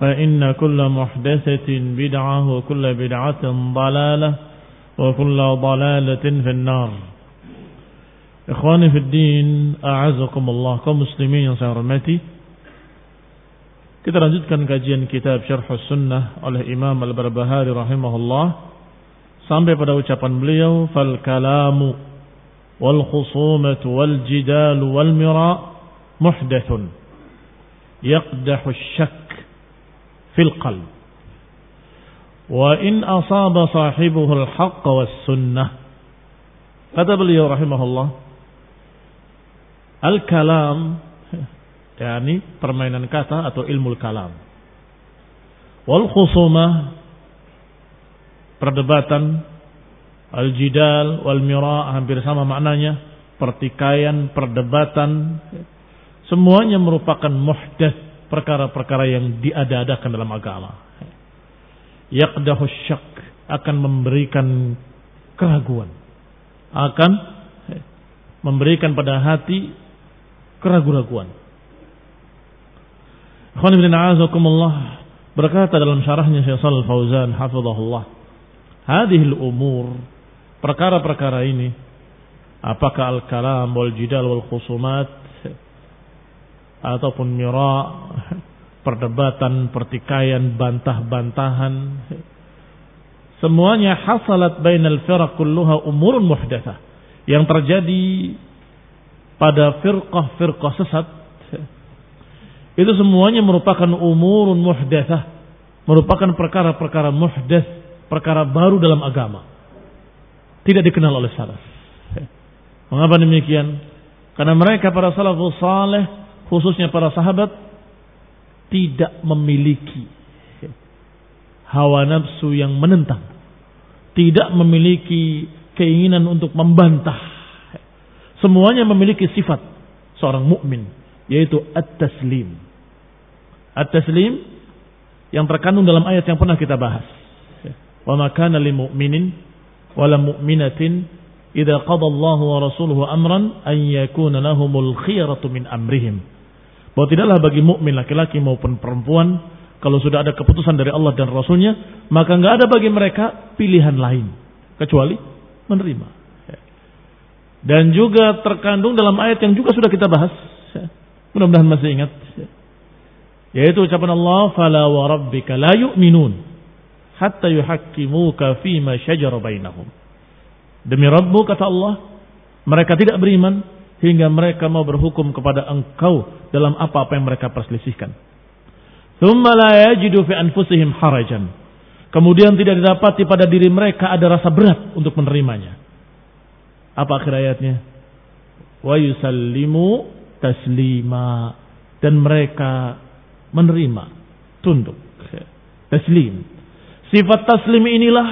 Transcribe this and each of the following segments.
فإن كل محدثة بدعة وكل بدعة ضلالة وكل ضلالة في النار Ikhwani fi din, a'azakumullah kaum muslimin yang saya hormati. Kita lanjutkan kajian kitab Syarh Sunnah oleh Imam Al-Barbahari rahimahullah sampai pada ucapan beliau fal kalamu wal khusumatu wal jidalu wal mira muhdathun yaqdahu syak fil qalb wa in asaba sahibuhu al-haqq was sunnah kata beliau rahimahullah Al-kalam yakni permainan kata atau ilmu kalam. Wal khusumah perdebatan al-jidal wal mira hampir sama maknanya, pertikaian, perdebatan semuanya merupakan muhdats, perkara-perkara yang diada-adakan dalam agama. Yaqdahu syak akan memberikan keraguan. Akan memberikan pada hati keraguan-raguan. Ikhwan ibn a'azakumullah berkata dalam syarahnya Syekh Shalal Fauzan hafizahullah, "Hadhihi al-umur perkara-perkara ini apakah al-kalam wal jidal wal khusumat ataupun mira perdebatan, pertikaian, bantah-bantahan semuanya hasalat bainal kulluha umurun muhdatsah yang terjadi pada firqah-firqah sesat itu semuanya merupakan umurun muhdatsah, merupakan perkara-perkara muhdats, perkara baru dalam agama. Tidak dikenal oleh salaf. Mengapa demikian? Karena mereka para salafus saleh, khususnya para sahabat tidak memiliki hawa nafsu yang menentang. Tidak memiliki keinginan untuk membantah Semuanya memiliki sifat seorang mukmin, yaitu at-taslim. At-taslim yang terkandung dalam ayat yang pernah kita bahas. Wa ma kana lil mu'minin wala mu'minatin idza qada wa rasuluhu amran an yakuna lahumul khiyaratu min amrihim. Bahwa tidaklah bagi mukmin laki-laki maupun perempuan kalau sudah ada keputusan dari Allah dan Rasulnya, maka nggak ada bagi mereka pilihan lain kecuali menerima. Dan juga terkandung dalam ayat yang juga sudah kita bahas. Mudah-mudahan masih ingat. Yaitu ucapan Allah, "Fala wa rabbika la yu'minun hatta yuhaqqimuka fima syajara bainahum." Demi Rabbu kata Allah, mereka tidak beriman hingga mereka mau berhukum kepada engkau dalam apa-apa yang mereka perselisihkan. Anfusihim harajan. Kemudian tidak didapati pada diri mereka ada rasa berat untuk menerimanya Apa akhir ayatnya? Wa yusallimu taslima dan mereka menerima tunduk taslim sifat taslim inilah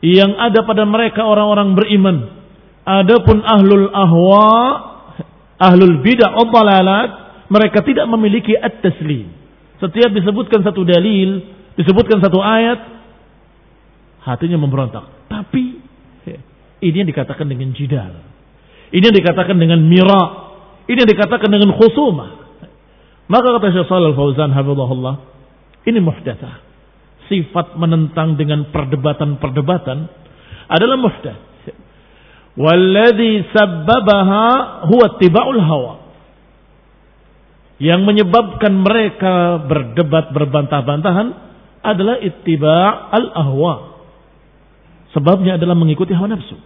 yang ada pada mereka orang-orang beriman adapun ahlul ahwa ahlul bidah dalalat mereka tidak memiliki at-taslim. Setiap disebutkan satu dalil disebutkan satu ayat hatinya memberontak. Tapi ini yang dikatakan dengan jidal. Ini yang dikatakan dengan mira. Ini yang dikatakan dengan khusumah maka kata Syekh Shalal Fauzan hafizahullah, ini muhdatsah. Sifat menentang dengan perdebatan-perdebatan adalah muhdatsah. Walladhi sabbabaha huwa tiba'ul hawa. Yang menyebabkan mereka berdebat berbantah-bantahan adalah ittiba' al-ahwa. Sebabnya adalah mengikuti hawa nafsu.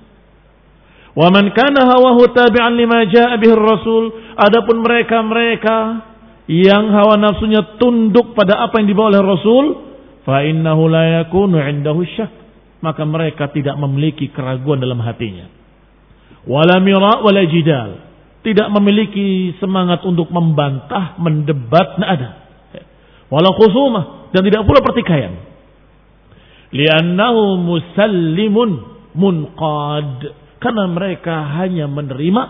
Wa man kana hawahu tabi'an lima ja'a bihi rasul adapun mereka-mereka yang hawa nafsunya tunduk pada apa yang dibawa oleh Rasul, fa innahu la yakunu indahu syak. Maka mereka tidak memiliki keraguan dalam hatinya. Wala mira wala jidal. Tidak memiliki semangat untuk membantah, mendebat, tidak ada. Wala khusumah dan tidak pula pertikaian. Liannahu musallimun munqad. Karena mereka hanya menerima,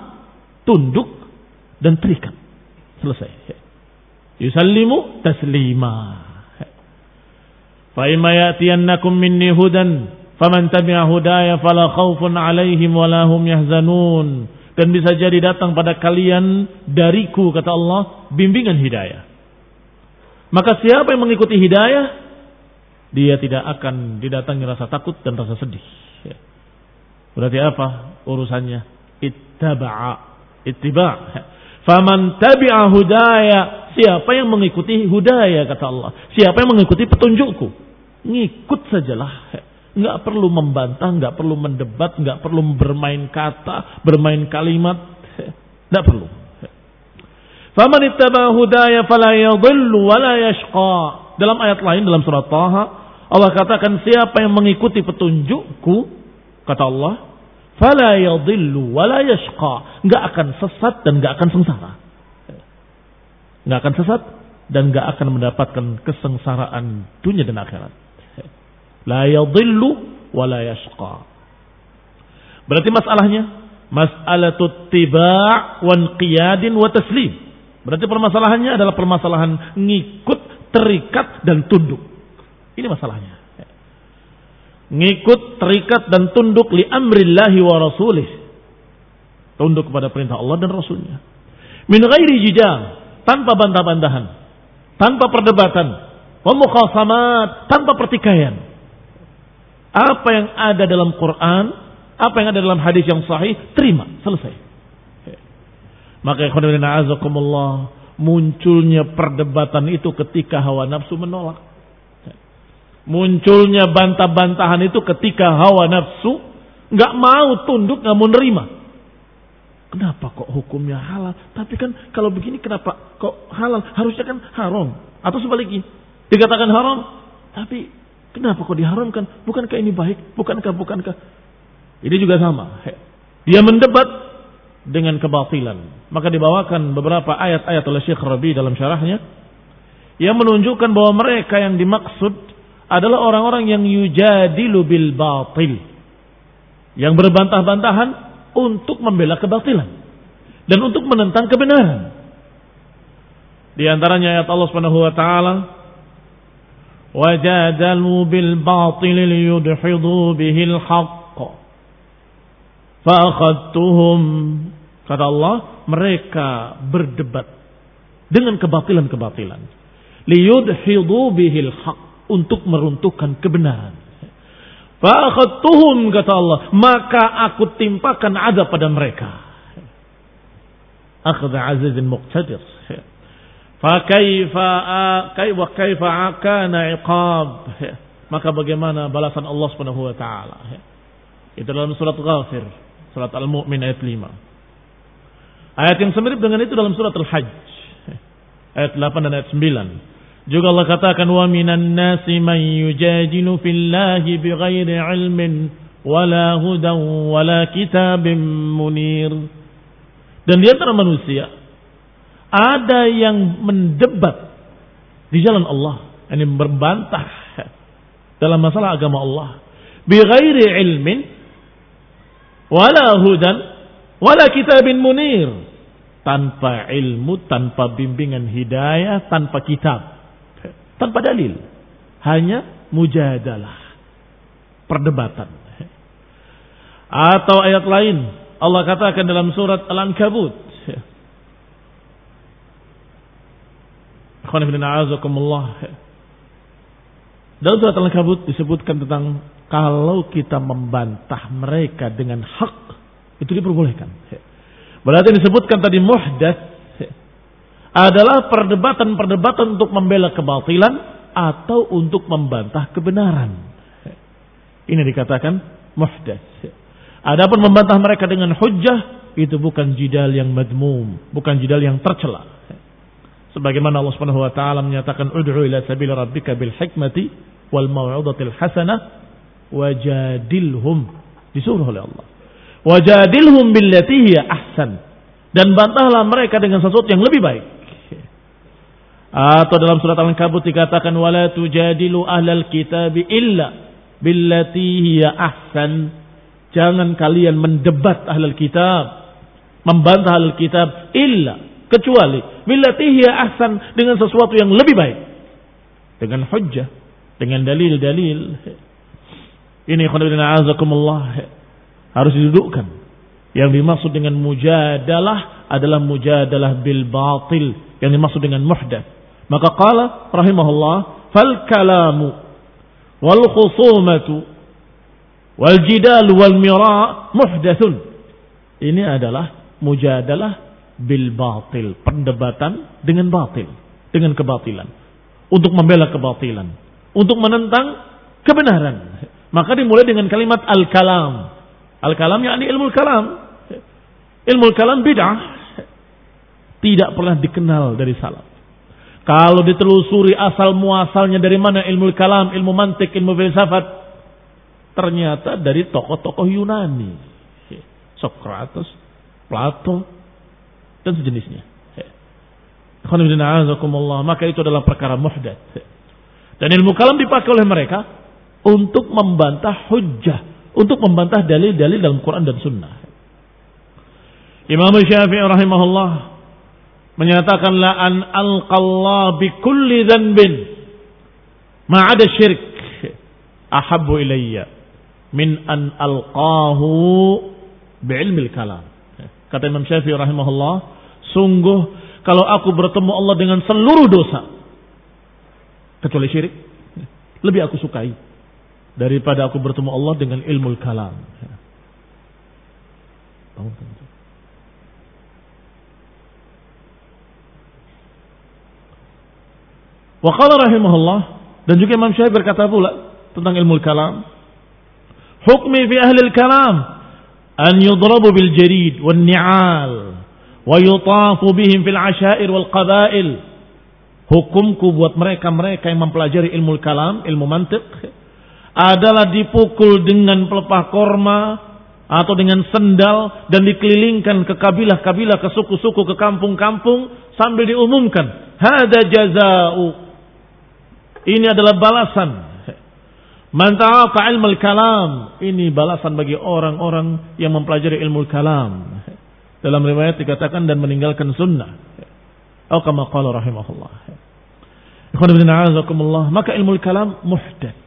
tunduk, dan terikat. Selesai yusallimu taslima fa imma ya'tiyannakum minni hudan faman tabi'a hudaya fala khaufun 'alaihim wala hum yahzanun. Dan bisa jadi datang pada kalian dariku kata Allah bimbingan hidayah. Maka siapa yang mengikuti hidayah dia tidak akan didatangi rasa takut dan rasa sedih. Berarti apa urusannya? Ittaba'a. Ittiba' faman tabi'a hudaya. Siapa yang mengikuti hudaya kata Allah. Siapa yang mengikuti petunjukku. Ngikut sajalah. Nggak perlu membantah, nggak perlu mendebat, nggak perlu bermain kata, bermain kalimat. Nggak perlu. Faman ittaba hudaya fala yadhillu wa la yashqa. Dalam ayat lain dalam surat Taha, Allah katakan siapa yang mengikuti petunjukku, kata Allah, fala yadhillu wa la yashqa. Enggak akan sesat dan enggak akan sengsara nggak akan sesat dan nggak akan mendapatkan kesengsaraan dunia dan akhirat. La yadhillu wa la yashqa. Berarti masalahnya mas'alatut tiba' wa qiyadin wa taslim. Berarti permasalahannya adalah permasalahan ngikut, terikat dan tunduk. Ini masalahnya. Ngikut, terikat dan tunduk li amrillahi wa rasulih. Tunduk kepada perintah Allah dan Rasulnya. Min ghairi jidal tanpa bantah-bantahan, tanpa perdebatan, memukhasamat, tanpa pertikaian. Apa yang ada dalam Quran, apa yang ada dalam hadis yang sahih, terima, selesai. Maka ikhwanina azakumullah, munculnya perdebatan itu ketika hawa nafsu menolak. Munculnya bantah-bantahan itu ketika hawa nafsu nggak mau tunduk, nggak mau nerima. Kenapa kok hukumnya halal? Tapi kan kalau begini kenapa kok halal? Harusnya kan haram. Atau sebaliknya. Dikatakan haram. Tapi kenapa kok diharamkan? Bukankah ini baik? Bukankah, bukankah? Ini juga sama. Dia mendebat dengan kebatilan. Maka dibawakan beberapa ayat-ayat oleh Syekh Rabi dalam syarahnya. Yang menunjukkan bahwa mereka yang dimaksud adalah orang-orang yang yujadilu bil batil. Yang berbantah-bantahan untuk membela kebatilan dan untuk menentang kebenaran. Di antaranya ayat Allah Subhanahu wa taala batil liyudhidu bihil haqq fa akhadtuhum kata Allah mereka berdebat dengan kebatilan-kebatilan liyudhidu bihil haqq untuk meruntuhkan kebenaran Fa'akhadtuhum kata Allah, maka aku timpakan azab pada mereka. Akhadha azizin muqtadir. Fakaifa wa kaifa akana iqab. Maka bagaimana balasan Allah Subhanahu wa taala? Itu dalam surat Ghafir, surat Al-Mu'min ayat 5. Ayat yang semirip dengan itu dalam surat Al-Hajj ayat 8 dan ayat 9. Juga Allah katakan wa minan nasi man yujadilu fillahi bighairi ilmin wala hudan wala kitabim munir. Dan di antara manusia ada yang mendebat di jalan Allah, ini berbantah dalam masalah agama Allah. Bi ghairi ilmin wala hudan wala kitabin munir. Tanpa ilmu, tanpa bimbingan hidayah, tanpa kitab. Tanpa dalil. Hanya mujadalah. Perdebatan. Atau ayat lain. Allah katakan dalam surat Al-Ankabut. Dalam surat Al-Ankabut disebutkan tentang kalau kita membantah mereka dengan hak itu diperbolehkan. Berarti disebutkan tadi muhdats adalah perdebatan-perdebatan untuk membela kebatilan atau untuk membantah kebenaran. Ini dikatakan muhdats. Adapun membantah mereka dengan hujjah itu bukan jidal yang madmum, bukan jidal yang tercela. Sebagaimana Allah Subhanahu wa taala menyatakan ud'u ila sabil rabbika bil hikmati wal mau'izatil hasanah wajadilhum disuruh oleh Allah. Wajadilhum billati hiya ahsan. Dan bantahlah mereka dengan sesuatu yang lebih baik. Atau dalam surat Al-Ankabut dikatakan wala tujadilu ahlal kitab illa billati hiya ahsan. Jangan kalian mendebat ahlul kitab, membantah ahlul kitab illa kecuali billati hiya ahsan dengan sesuatu yang lebih baik. Dengan hujjah, dengan dalil-dalil. Ini khonibina azakumullah harus didudukkan. Yang dimaksud dengan mujadalah adalah mujadalah bil batil. Yang dimaksud dengan muhdats. Maka qala rahimahullah fal kalamu wal khusumatu wal jidal wal mira muhdatsun. Ini adalah mujadalah bil batil, perdebatan dengan batil, dengan kebatilan. Untuk membela kebatilan, untuk menentang kebenaran. Maka dimulai dengan kalimat al-kalam. Al-kalam yakni ilmu kalam. Ilmu kalam bid'ah. Tidak pernah dikenal dari salaf. Kalau ditelusuri asal muasalnya dari mana ilmu kalam, ilmu mantik, ilmu filsafat. Ternyata dari tokoh-tokoh Yunani. Socrates, Plato, dan sejenisnya. Maka itu adalah perkara muhdat. Dan ilmu kalam dipakai oleh mereka untuk membantah hujjah untuk membantah dalil-dalil dalam Quran dan Sunnah. Imam Syafi'i rahimahullah menyatakan la an alqallah bi kulli dhanbin ma ada syirik ahabbu ilayya min an alqahu bi ilmil kalam. Kata Imam Syafi'i rahimahullah, sungguh kalau aku bertemu Allah dengan seluruh dosa kecuali syirik, lebih aku sukai daripada aku bertemu Allah dengan ilmu kalam. Wa qala rahimahullah dan juga Imam Syafi'i berkata pula tentang ilmu kalam. Hukmi fi ahli kalam an yudrabu bil jarid wan ni'al wa yutafu bihim fil ashair wal qabail. Hukumku buat mereka-mereka yang mempelajari ilmu kalam, ilmu mantiq, adalah dipukul dengan pelepah korma atau dengan sendal dan dikelilingkan ke kabilah-kabilah, ke suku-suku, ke kampung-kampung sambil diumumkan, hada jazau. Ini adalah balasan. Man ta'afa ilmu kalam. Ini balasan bagi orang-orang yang mempelajari ilmu kalam. Dalam riwayat dikatakan dan meninggalkan sunnah. Atau kama qala rahimahullah. Maka ilmu kalam muhdad.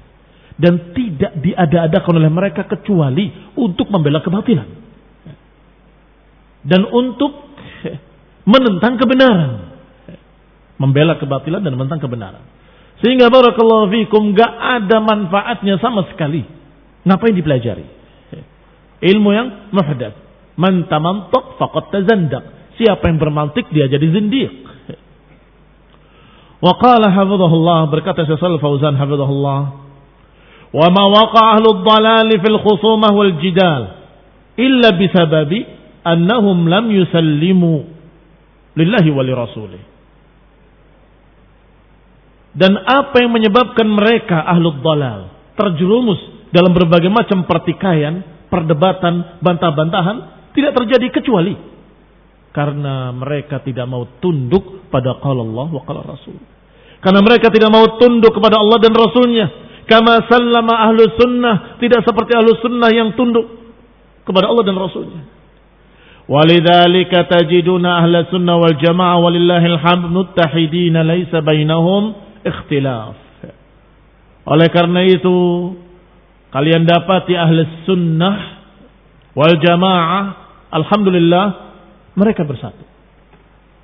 Dan tidak diada-adakan oleh mereka kecuali untuk membela kebatilan. Dan untuk menentang kebenaran. Membela kebatilan dan menentang kebenaran. Sehingga barakallahu fikum gak ada manfaatnya sama sekali. Ngapain dipelajari? Ilmu yang muhdats Man tamantak faqad tazandak. Siapa yang bermantik dia jadi zindiq. Wa qala hafizahullah berkata sesal Fauzan hafizahullah. Wa ma waqa ahlu dalali fil khusumah wal jidal illa bisababi annahum lam yusallimu lillahi wali rasulih. Dan apa yang menyebabkan mereka ahlu dalal terjerumus dalam berbagai macam pertikaian, perdebatan, bantah-bantahan tidak terjadi kecuali karena mereka tidak mau tunduk pada qala Allah wa qala Rasul. Karena mereka tidak mau tunduk kepada Allah dan Rasulnya. Kama sallama ahlu sunnah. Tidak seperti ahlu sunnah yang tunduk kepada Allah dan Rasulnya. Walidhalika tajiduna ahla sunnah wal jamaah walillahil hamd muttahidina laysa bainahum ikhtilaf. Oleh karena itu kalian dapati ahli sunnah wal jamaah alhamdulillah mereka bersatu.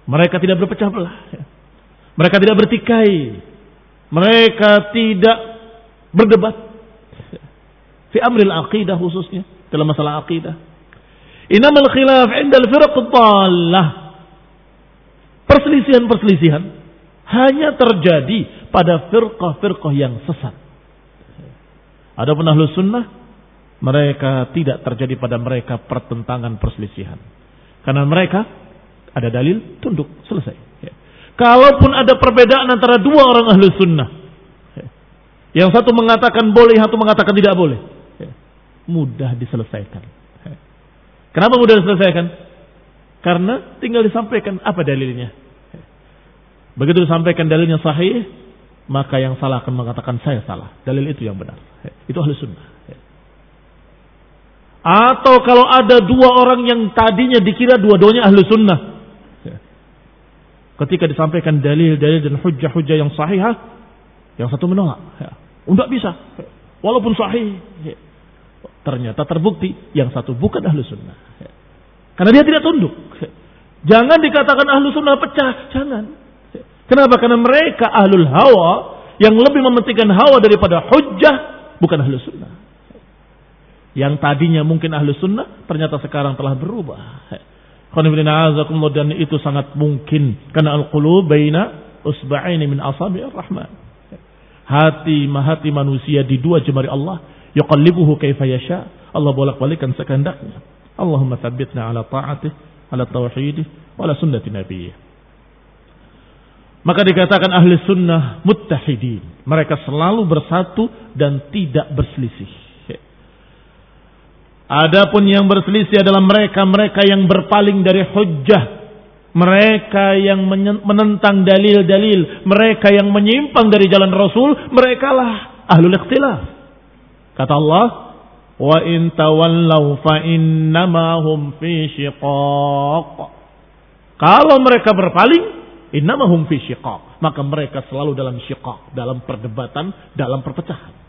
Mereka tidak berpecah belah. Mereka tidak bertikai. Mereka tidak berdebat. Fi amril aqidah khususnya. Dalam masalah aqidah. Inamal khilaf indal firaq. Perselisihan-perselisihan hanya terjadi pada firqah-firqah yang sesat. Adapun ahlu sunnah, mereka tidak terjadi pada mereka pertentangan perselisihan. Karena mereka ada dalil, tunduk, selesai. Kalaupun ada perbedaan antara dua orang ahlu sunnah. Yang satu mengatakan boleh, satu mengatakan tidak boleh. Mudah diselesaikan. Kenapa mudah diselesaikan? Karena tinggal disampaikan apa dalilnya. Begitu disampaikan dalilnya sahih, maka yang salah akan mengatakan saya salah. Dalil itu yang benar. Itu ahlu sunnah. Atau kalau ada dua orang yang tadinya dikira dua-duanya ahlu sunnah. Ketika disampaikan dalil-dalil dan hujah-hujah yang sahih, yang satu menolak. Ya. Tidak bisa. Walaupun sahih. Ya. Ternyata terbukti yang satu bukan ahlu sunnah. Ya. Karena dia tidak tunduk. Ya. Jangan dikatakan ahlu sunnah pecah. Jangan. Ya. Kenapa? Karena mereka ahlul hawa yang lebih mementingkan hawa daripada hujah bukan ahlu sunnah. Yang tadinya mungkin ahlu sunnah ternyata sekarang telah berubah. Dan itu sangat mungkin karena al-qulub baina usba'aini min asabi'ir rahman. Hati hati manusia di dua jemari Allah yuqallibuhu kaifa yasha. Allah bolak-balikkan sekehendaknya. Allahumma tsabbitna ala ta'atih, ala tauhidih, ala sunnati nabiyyih. Maka dikatakan ahli sunnah muttahidin. Mereka selalu bersatu dan tidak berselisih. Adapun yang berselisih adalah mereka-mereka yang berpaling dari hujjah. Mereka yang menentang dalil-dalil. Mereka yang menyimpang dari jalan Rasul. Mereka lah ahlul ikhtilaf. Kata Allah. Wa in tawallaw fa innama hum fi shiqaq. Kalau mereka berpaling. Innama hum fi shiqaq. Maka mereka selalu dalam shiqaq. Dalam perdebatan. Dalam perpecahan.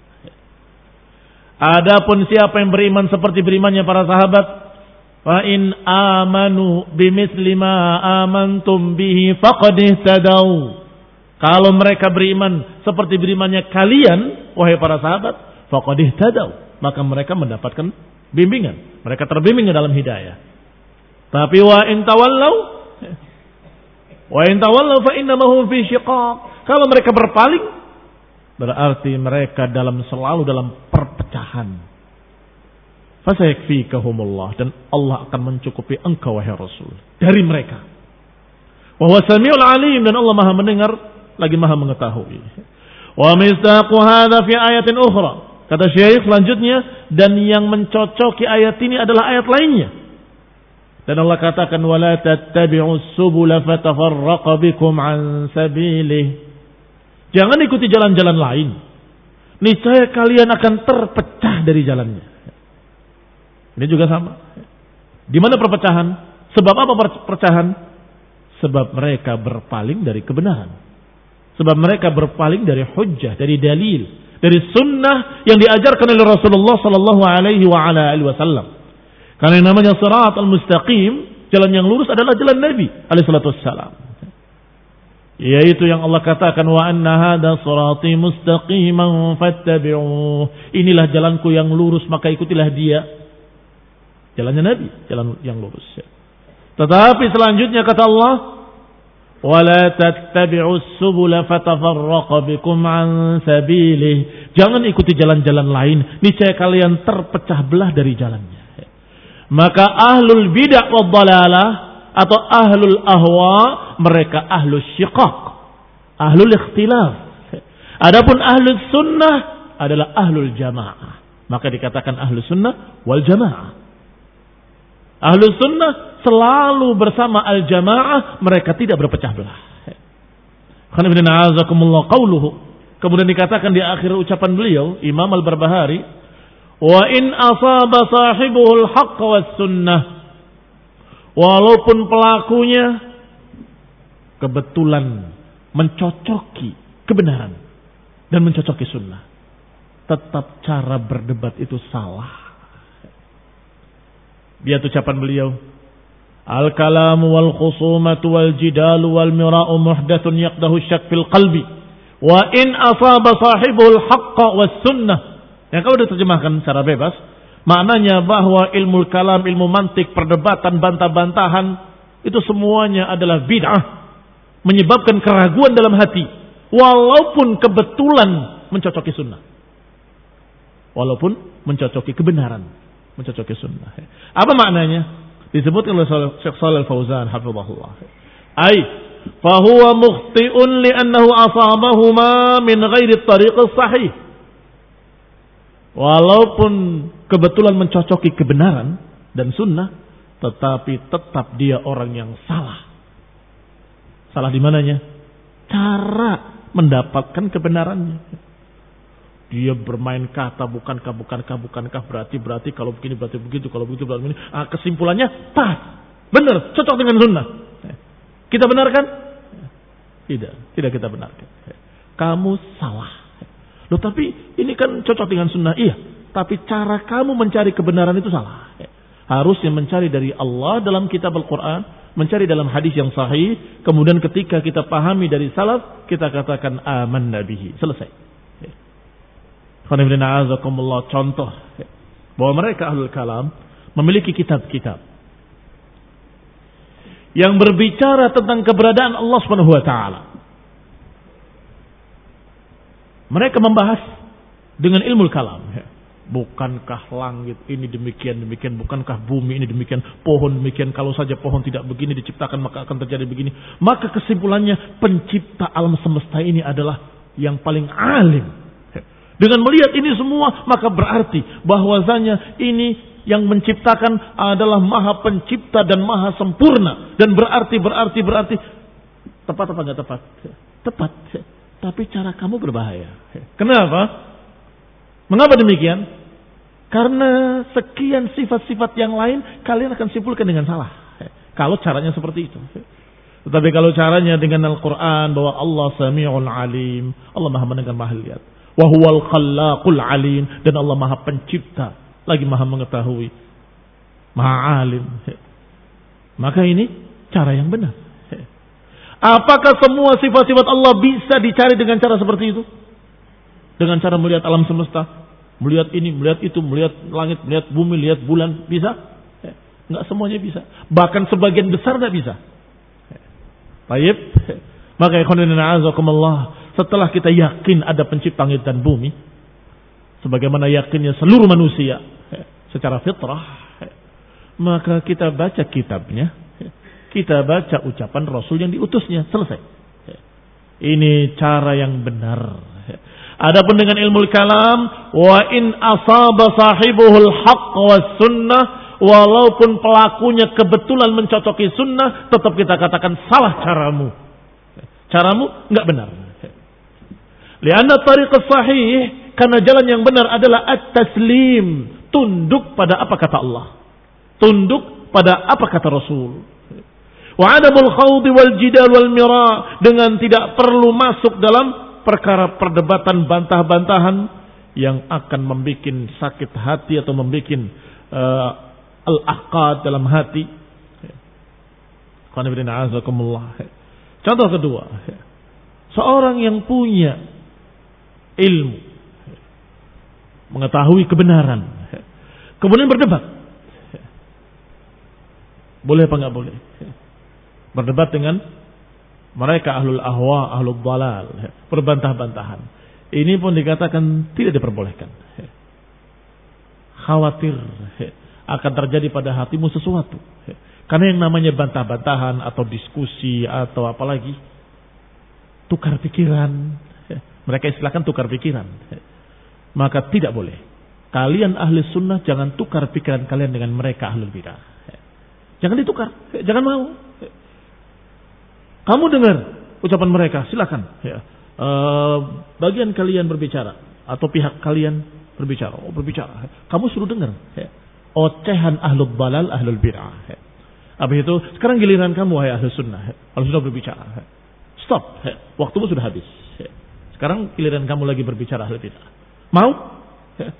Adapun siapa yang beriman seperti berimannya para sahabat, fa in amanu bimithli ma amantum bihi faqad ihtadau. Kalau mereka beriman seperti berimannya kalian, wahai para sahabat, faqad ihtadau, maka mereka mendapatkan bimbingan. Mereka terbimbing dalam hidayah. Tapi wa in tawallau wa in tawallau fa innamahum fi syiqaq. Kalau mereka berpaling, Berarti mereka dalam selalu dalam perpecahan. Fasayakfikahumullah dan Allah akan mencukupi engkau wahai Rasul dari mereka. Wa samiul alim dan Allah Maha mendengar lagi Maha mengetahui. Wa mistaqu hadza fi ayatin ukhra. Kata Syekh selanjutnya dan yang mencocoki ayat ini adalah ayat lainnya. Dan Allah katakan wala tattabi'us subula fatafarraqa bikum an sabilihi Jangan ikuti jalan-jalan lain. Niscaya kalian akan terpecah dari jalannya. Ini juga sama. Di mana perpecahan? Sebab apa perpecahan? Sebab mereka berpaling dari kebenaran. Sebab mereka berpaling dari hujjah, dari dalil, dari sunnah yang diajarkan oleh Rasulullah Sallallahu Alaihi Wasallam. Karena yang namanya surat al-mustaqim, jalan yang lurus adalah jalan Nabi Alaihi Wasallam yaitu yang Allah katakan wa anna hada sirati mustaqiman fattabi'uh inilah jalanku yang lurus maka ikutilah dia. Jalannya nabi jalan yang lurus ya. tetapi selanjutnya kata Allah wala tattabi'us subula fatafarraqa bikum an sabilih. Jangan ikuti jalan-jalan lain niscaya kalian terpecah belah dari jalannya. Maka ahlul bidah wad dalalah atau ahlul ahwa mereka ahlul syiqaq ahlul ikhtilaf adapun ahlul sunnah adalah ahlul jamaah Maka dikatakan ahlu sunnah wal jamaah. Ahlu sunnah selalu bersama al jamaah, mereka tidak berpecah belah. Kemudian dikatakan di akhir ucapan beliau, Imam Al-Barbahari, Wa in asaba sahibuhul haqq was sunnah. Walaupun pelakunya kebetulan mencocoki kebenaran dan mencocoki sunnah. Tetap cara berdebat itu salah. Biar ucapan beliau. Al-kalamu wal khusumatu wal jidalu wal mira'u muhdathun yaqdahu syak fil qalbi. Wa in asaba sahibul haqqa was sunnah yang kalau diterjemahkan secara bebas, maknanya bahwa ilmu kalam, ilmu mantik, perdebatan, bantah-bantahan, itu semuanya adalah bid'ah. Menyebabkan keraguan dalam hati. Walaupun kebetulan mencocoki sunnah. Walaupun mencocoki kebenaran. Mencocoki sunnah. Apa maknanya? Disebut oleh Syekh Shalal Fauzan hafizahullah. Ai fahuwa mukhti'un li'annahu asabahuma min ghairi tariq sahih Walaupun kebetulan mencocoki kebenaran dan sunnah, tetapi tetap dia orang yang salah. Salah di mananya? Cara mendapatkan kebenarannya. Dia bermain kata bukankah bukankah bukankah berarti berarti kalau begini berarti begitu kalau begitu berarti begini. Ah, kesimpulannya pas, benar, cocok dengan sunnah. Kita benarkan? Tidak, tidak kita benarkan. Kamu salah. Loh tapi ini kan cocok dengan sunnah. Iya. Tapi cara kamu mencari kebenaran itu salah. Harusnya mencari dari Allah dalam kitab Al-Quran. Mencari dalam hadis yang sahih. Kemudian ketika kita pahami dari salaf. Kita katakan aman nabihi. Selesai. Contoh. Bahwa mereka ahlul kalam. Memiliki kitab-kitab. Yang berbicara tentang keberadaan Allah subhanahu wa ta'ala. Mereka membahas dengan ilmu kalam. Bukankah langit ini demikian demikian, bukankah bumi ini demikian, pohon demikian, kalau saja pohon tidak begini diciptakan maka akan terjadi begini. Maka kesimpulannya pencipta alam semesta ini adalah yang paling alim. Dengan melihat ini semua maka berarti bahwasanya ini yang menciptakan adalah maha pencipta dan maha sempurna. Dan berarti, berarti, berarti. Tepat apa enggak tepat? Tepat. Tapi cara kamu berbahaya. Kenapa? Mengapa demikian? Karena sekian sifat-sifat yang lain kalian akan simpulkan dengan salah. Kalau caranya seperti itu. Tetapi kalau caranya dengan Al-Quran bahwa Allah sami'un alim. Allah maha mendengar maha lihat. Wahuwal khallaqul alim. Dan Allah maha pencipta. Lagi maha mengetahui. Maha alim. Maka ini cara yang benar. Apakah semua sifat-sifat Allah bisa dicari dengan cara seperti itu? Dengan cara melihat alam semesta, melihat ini, melihat itu, melihat langit, melihat bumi, melihat bulan, bisa? Enggak semuanya bisa. Bahkan sebagian besar enggak bisa. Baik. Maka Allah setelah kita yakin ada pencipta langit dan bumi, sebagaimana yakinnya seluruh manusia secara fitrah, maka kita baca kitabnya, kita baca ucapan Rasul yang diutusnya. Selesai. Ini cara yang benar. Adapun dengan ilmu kalam, wa in asaba sahibuhul haqq was sunnah, walaupun pelakunya kebetulan mencocoki sunnah, tetap kita katakan salah caramu. Caramu enggak benar. Lianna tariq sahih, karena jalan yang benar adalah at-taslim, tunduk pada apa kata Allah. Tunduk pada apa kata Rasul. Wa adamul khawdi wal jidal wal mira dengan tidak perlu masuk dalam perkara perdebatan bantah-bantahan yang akan membuat sakit hati atau membuat uh, al-aqad dalam hati. Contoh kedua, seorang yang punya ilmu, mengetahui kebenaran, kemudian berdebat, boleh apa nggak boleh? Berdebat dengan mereka ahlul ahwa, ahlul dalal. Berbantah-bantahan. Ini pun dikatakan tidak diperbolehkan. Khawatir akan terjadi pada hatimu sesuatu. Karena yang namanya bantah-bantahan atau diskusi atau apalagi tukar pikiran. Mereka istilahkan tukar pikiran. Maka tidak boleh. Kalian ahli sunnah jangan tukar pikiran kalian dengan mereka ahli bidah. Jangan ditukar, jangan mau. Kamu dengar ucapan mereka, silakan. Ya. E, bagian kalian berbicara atau pihak kalian berbicara, oh berbicara. Kamu suruh dengar. Ya. Ocehan ahlul balal, ahlul bidah. Ya. Habis itu, sekarang giliran kamu, wahai ahli sunnah. Ahli sunnah berbicara. Ya. Stop, ya. waktumu sudah habis. Ya. Sekarang giliran kamu lagi berbicara ahli bidah. Mau? Ya.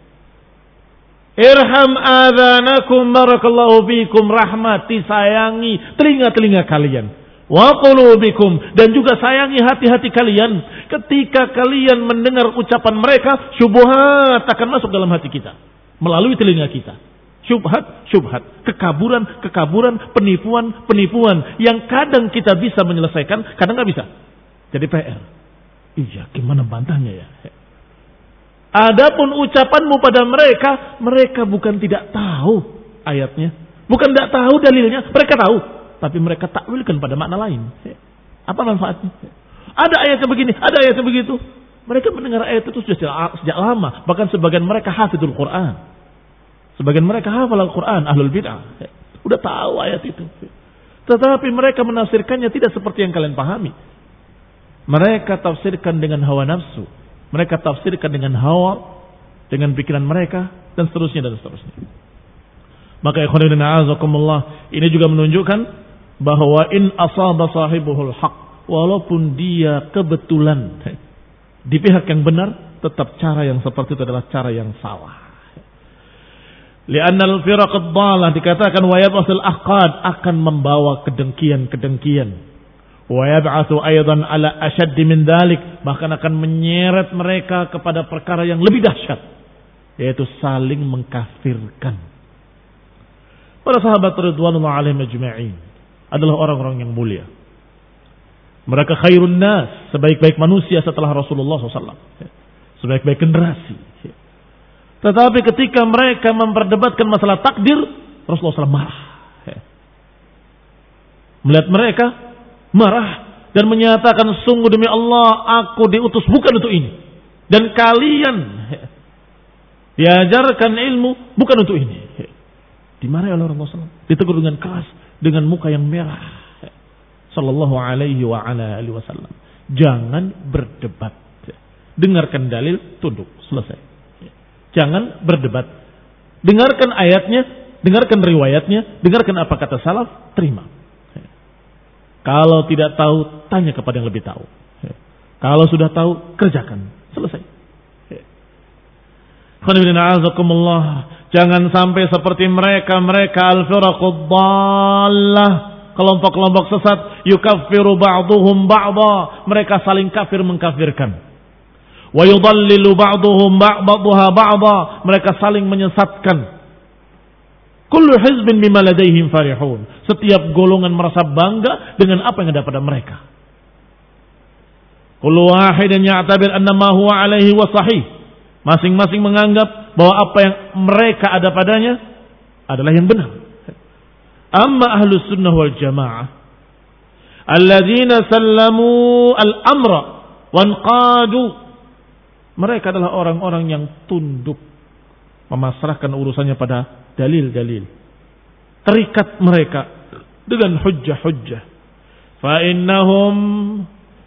Irham adhanakum barakallahu fikum rahmati sayangi telinga-telinga kalian. Wa qulubikum dan juga sayangi hati-hati kalian ketika kalian mendengar ucapan mereka syubhat akan masuk dalam hati kita melalui telinga kita. Syubhat, syubhat, kekaburan, kekaburan, penipuan, penipuan yang kadang kita bisa menyelesaikan, kadang nggak bisa. Jadi PR. Iya, gimana bantahnya ya? Adapun ucapanmu pada mereka, mereka bukan tidak tahu ayatnya, bukan tidak tahu dalilnya, mereka tahu, tapi mereka takwilkan pada makna lain. Apa manfaatnya? Ada ayat yang begini, ada ayat yang begitu. Mereka mendengar ayat itu sudah sejak lama, bahkan sebagian mereka hafidul Quran. Sebagian mereka hafal Al-Quran, ahlul bid'ah. Udah tahu ayat itu. Tetapi mereka menafsirkannya tidak seperti yang kalian pahami. Mereka tafsirkan dengan hawa nafsu mereka tafsirkan dengan hawa, dengan pikiran mereka, dan seterusnya dan seterusnya. Maka ikhwan ini juga menunjukkan bahwa in asaba sahibuhul haq walaupun dia kebetulan di pihak yang benar tetap cara yang seperti itu adalah cara yang salah. Li'anna al-firaq dikatakan wa yab'athul ahqad akan membawa kedengkian-kedengkian. Wa yab'atsu aidan ala ashadd min dhalik bahkan akan menyeret mereka kepada perkara yang lebih dahsyat yaitu saling mengkafirkan. Para sahabat radhiyallahu alaihim ajma'in adalah orang-orang yang mulia. Mereka khairun nas sebaik-baik manusia setelah Rasulullah SAW sebaik-baik generasi. Tetapi ketika mereka memperdebatkan masalah takdir Rasulullah SAW marah. Melihat mereka marah dan menyatakan sungguh demi Allah aku diutus bukan untuk ini. Dan kalian diajarkan ilmu bukan untuk ini. Dimarahi oleh Rasulullah SAW ditegur dengan keras dengan muka yang merah. Sallallahu alaihi wa ala alihi wasallam. Jangan berdebat. Dengarkan dalil tunduk. Selesai. Jangan berdebat. Dengarkan ayatnya dengarkan riwayatnya dengarkan apa kata salaf terima. Kalau tidak tahu, tanya kepada yang lebih tahu. Kalau sudah tahu, kerjakan. Selesai. Jangan sampai seperti mereka, mereka al-firaqud kelompok-kelompok sesat, yukaffiru ba'duhum ba'da, mereka saling kafir mengkafirkan. Wa yudallilu ba'duhum ba'daha ba'da, mereka saling menyesatkan. Kullu hizbin bima ladaihim farihun. Setiap golongan merasa bangga dengan apa yang ada pada mereka. Kullu wahidin ya'tabir anna ma huwa alaihi wa sahih. Masing-masing menganggap bahwa apa yang mereka ada padanya adalah yang benar. Amma ahlu sunnah wal jamaah. Alladzina sallamu al-amra wanqadu. Mereka adalah orang-orang yang tunduk memasrahkan urusannya pada dalil-dalil. Terikat mereka dengan hujjah-hujjah. Fa innahum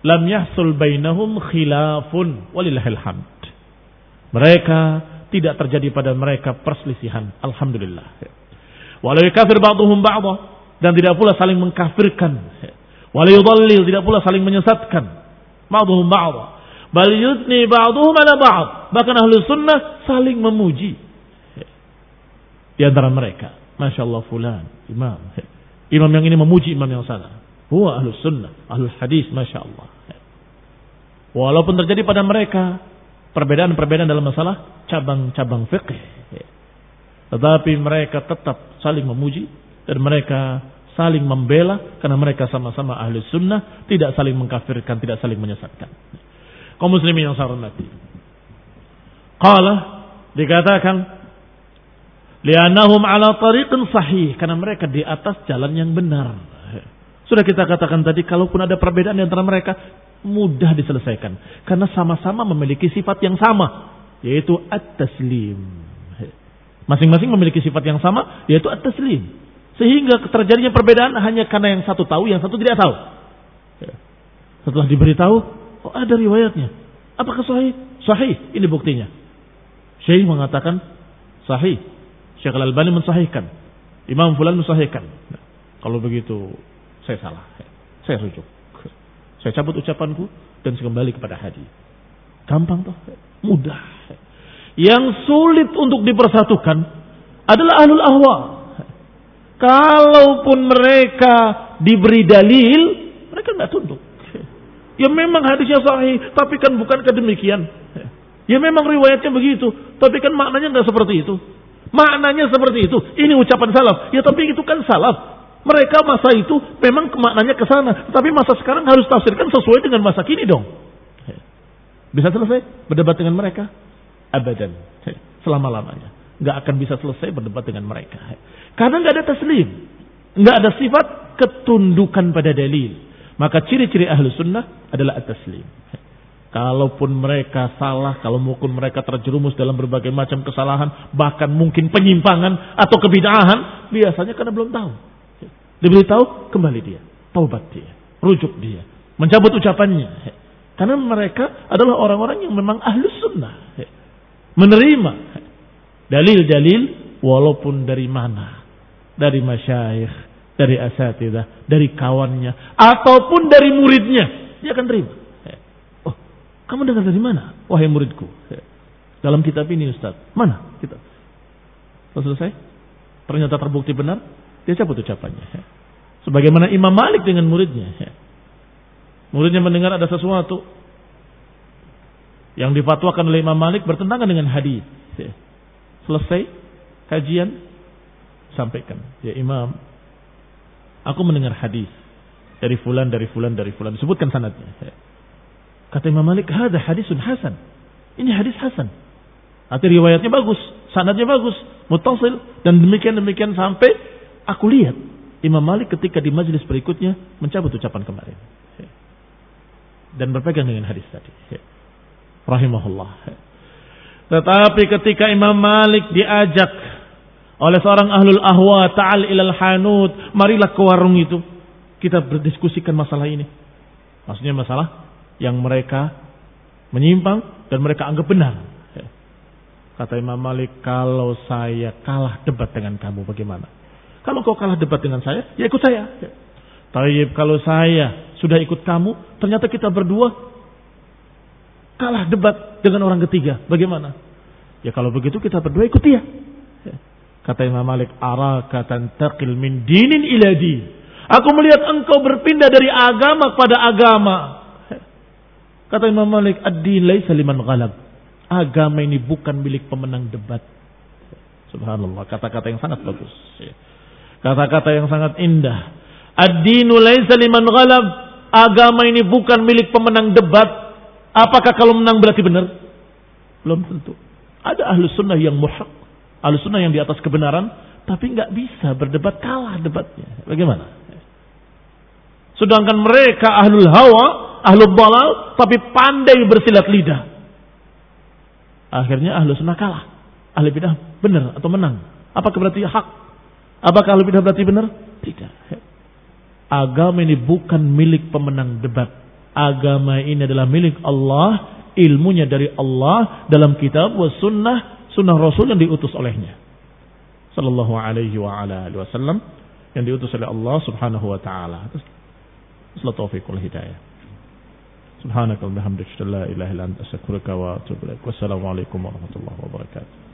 lam yahsul bainahum khilafun walillahil hamd. Mereka tidak terjadi pada mereka perselisihan. Alhamdulillah. Walau kafir ba'duhum ba'da dan tidak pula saling mengkafirkan. Walau yudallil tidak pula saling menyesatkan. Ba'duhum ba'da. Bal yudni ba'duhum ala ba'd. Bahkan ahlu sunnah saling memuji di antara mereka. Masya Allah fulan, imam. Imam yang ini memuji imam yang sana. Huwa ahlus sunnah, ahlul hadis, Masya Allah. Walaupun terjadi pada mereka perbedaan-perbedaan dalam masalah cabang-cabang fikih. Tetapi mereka tetap saling memuji dan mereka saling membela karena mereka sama-sama ahli sunnah, tidak saling mengkafirkan, tidak saling menyesatkan. Kaum muslimin yang saya hormati. Qala dikatakan Lianahum ala tariqin sahih. Karena mereka di atas jalan yang benar. Sudah kita katakan tadi, kalaupun ada perbedaan di antara mereka, mudah diselesaikan. Karena sama-sama memiliki sifat yang sama. Yaitu at-taslim. Masing-masing memiliki sifat yang sama, yaitu at-taslim. Sehingga terjadinya perbedaan hanya karena yang satu tahu, yang satu tidak tahu. Setelah diberitahu, oh ada riwayatnya. Apakah sahih? Sahih, ini buktinya. Syekh mengatakan sahih. Syekh Al-Albani mensahihkan. Imam Fulan mensahihkan. Nah, kalau begitu, saya salah. Saya rujuk. Saya cabut ucapanku dan saya kembali kepada hadis. Gampang toh, mudah. Yang sulit untuk dipersatukan adalah ahlul ahwa. Kalaupun mereka diberi dalil, mereka nggak tunduk. Ya memang hadisnya sahih, tapi kan bukan kedemikian. Ya memang riwayatnya begitu, tapi kan maknanya nggak seperti itu. Maknanya seperti itu. Ini ucapan salaf. Ya tapi itu kan salaf. Mereka masa itu memang maknanya ke sana, tapi masa sekarang harus tafsirkan sesuai dengan masa kini dong. Bisa selesai berdebat dengan mereka? Abadan. Selama-lamanya. Nggak akan bisa selesai berdebat dengan mereka. Karena nggak ada taslim. Nggak ada sifat ketundukan pada dalil. Maka ciri-ciri ahlu sunnah adalah at-taslim. Kalaupun mereka salah, kalau mungkin mereka terjerumus dalam berbagai macam kesalahan, bahkan mungkin penyimpangan atau kebidahan, biasanya karena belum tahu. Diberitahu, kembali dia. Taubat dia. Rujuk dia. Mencabut ucapannya. Karena mereka adalah orang-orang yang memang ahlus sunnah. Menerima dalil-dalil walaupun dari mana. Dari masyayikh, dari asatidah, dari kawannya, ataupun dari muridnya. Dia akan terima. Oh, kamu dengar dari mana? Wahai muridku. Dalam kitab ini Ustaz. Mana kitab? selesai? Ternyata terbukti benar. Dia cabut ucapannya. Sebagaimana Imam Malik dengan muridnya. Muridnya mendengar ada sesuatu yang difatwakan oleh Imam Malik bertentangan dengan hadis. Selesai kajian sampaikan, ya Imam, aku mendengar hadis dari fulan dari fulan dari fulan disebutkan sanadnya. Kata Imam Malik, "Hada hadisun hasan." Ini hadis hasan. Arti riwayatnya bagus, sanadnya bagus, mutasil dan demikian demikian sampai aku lihat Imam Malik ketika di majelis berikutnya mencabut ucapan kemarin dan berpegang dengan hadis tadi. Rahimahullah. Tetapi ketika Imam Malik diajak oleh seorang ahlul ahwa ta'al ilal hanut, marilah ke warung itu. Kita berdiskusikan masalah ini. Maksudnya masalah yang mereka menyimpang dan mereka anggap benar. Kata Imam Malik, kalau saya kalah debat dengan kamu bagaimana? Kalau kau kalah debat dengan saya, ya ikut saya. Taib kalau saya sudah ikut kamu, ternyata kita berdua kalah debat dengan orang ketiga. Bagaimana? Ya kalau begitu kita berdua ikut dia. Kata Imam Malik, araka tantaqil min dinin ila din. Aku melihat engkau berpindah dari agama kepada agama. Kata Imam Malik, ad-din laisa liman ghalab. Agama ini bukan milik pemenang debat. Subhanallah, kata-kata yang sangat bagus. Kata-kata yang sangat indah. Ad-dinu laisa liman ghalab. Agama ini bukan milik pemenang debat. Apakah kalau menang berarti benar? Belum tentu. Ada ahlu sunnah yang muhaq. Ahlu sunnah yang di atas kebenaran. Tapi nggak bisa berdebat kalah debatnya. Bagaimana? Sedangkan mereka ahlul hawa, ahlul balal, tapi pandai bersilat lidah. Akhirnya ahlu sunnah kalah. Ahli bidah benar atau menang. Apakah berarti hak? Apakah lebih berarti benar? Tidak. Agama ini bukan milik pemenang debat. Agama ini adalah milik Allah, ilmunya dari Allah dalam kitab wa sunnah, sunnah Rasul yang diutus olehnya. Sallallahu alaihi wa ala alihi wasallam yang diutus oleh Allah subhanahu wa ta'ala. Setelah taufiqul hidayah. Subhanakallahumma hamdika la ilaha illa anta astaghfiruka wa atubu ilaik. Wassalamualaikum warahmatullahi wabarakatuh.